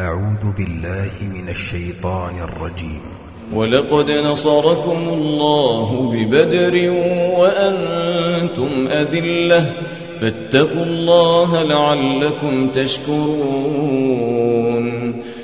أعوذ بالله من الشيطان الرجيم. ولقد نصركم الله ببدر وأنتم أذلة. فاتقوا الله لعلكم تشكرون.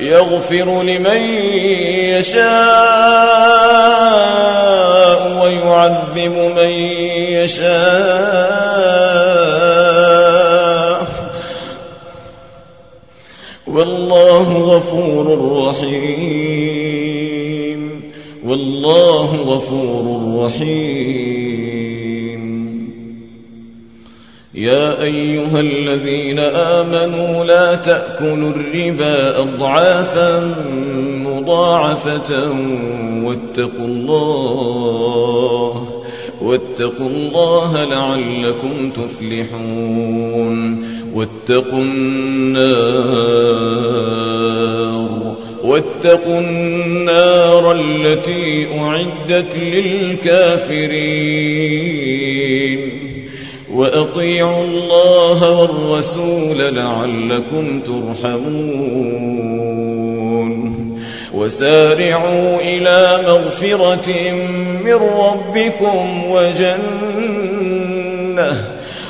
يغفر لمن يشاء ويعذب من يشاء. والله غفور رحيم. والله غفور رحيم. يا أيها الذين آمنوا لا تأكلوا الربا أضعافا مضاعفة واتقوا الله واتقوا الله لعلكم تفلحون. واتقوا النار واتقوا النار التي أعدت للكافرين. وأطيعوا الله والرسول لعلكم ترحمون. وسارعوا إلى مغفرة من ربكم وجنة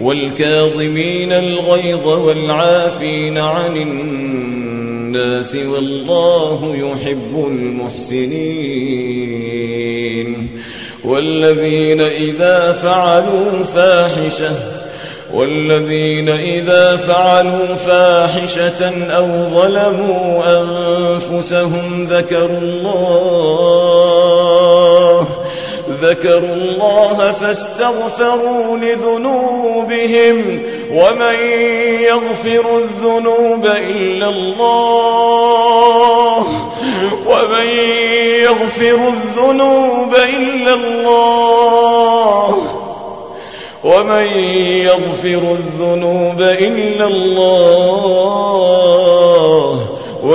والكاظمين الغيظ والعافين عن الناس والله يحب المحسنين والذين إذا فعلوا فاحشة والذين إذا فعلوا فاحشة أو ظلموا أنفسهم ذكروا الله ذكروا الله فاستغفروا لذنوبهم ومن يغفر الذنوب إلا الله ومن يغفر الذنوب إلا الله ومن يغفر الذنوب إلا الله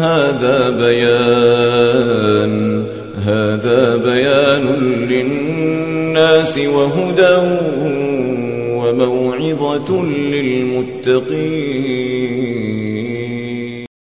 هذا بيان هذا بيان للناس وهدى وموعظة للمتقين.